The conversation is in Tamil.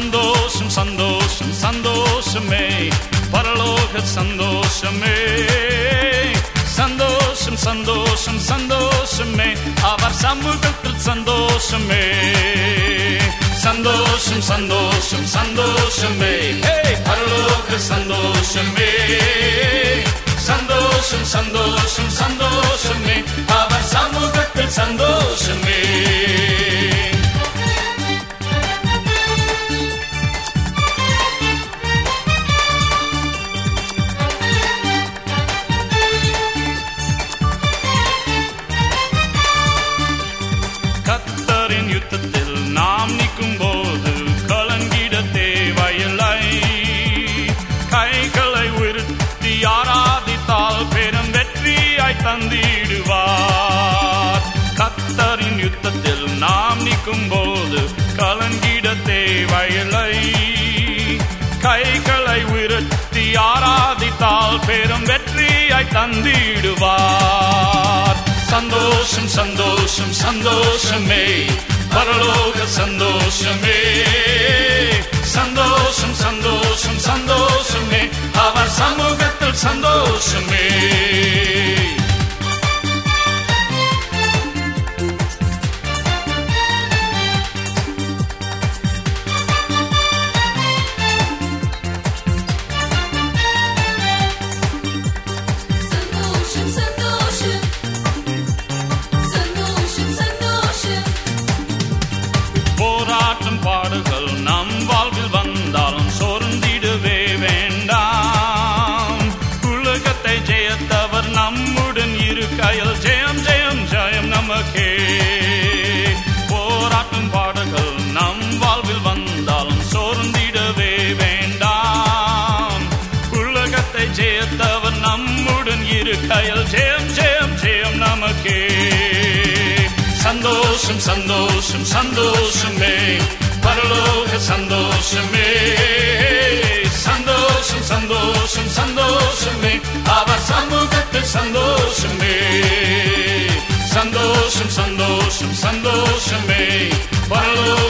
சந்தோஷம் சந்தோஷம் சந்தோஷமே. பரலோக சந்தோஷமே. சந்தோஷம் சந்தோஷம் சந்தோஷமே. அவர் சமூகத்தில் சந்தோஷமே. சந்தோஷம் சந்தோஷம் சந்தோஷமே. ஹே, யுத்தத்தில் நாம் நிற்கும் போது கலங்கிட தேவையில்லை கைகளை உயர்த்தி ஆராதித்தால் பெரும் வெற்றியாய் தந்திடுவார். கத்தரின் யுத்தத்தில் நாம் நிற்கும் போது கலங்கிட தேவையில்லை கைகளை உயர்த்தி ஆராதித்தால் பெரும் வெற்றியாய் தந்திடுவார். சந்தோஷம் சந்தோஷம் சந்தோஷமே. சமூகத்தில் சந்தோஷமே ஜெயம் போராட்டம் பாடுகள் நம் வாழ்வில் வந்தாலும் சோர்ந்திடவே வேண்டாம். உலகத்தை ஜெயத்தவர் நம்முடன் இருக்கையில் ஜெயம் ஜெயம் ஜெயம் நமக்கே. சந்தோஷம் சந்தோஷம் சந்தோஷமே. பரலோக சந்தோஷமே. சந்தோஷம் சந்தோஷம் சந்தோஷமே. அவர் சமூகத்தில் சந்தோஷமே. சந்தோஷம் சந்தோஷமே பரலோக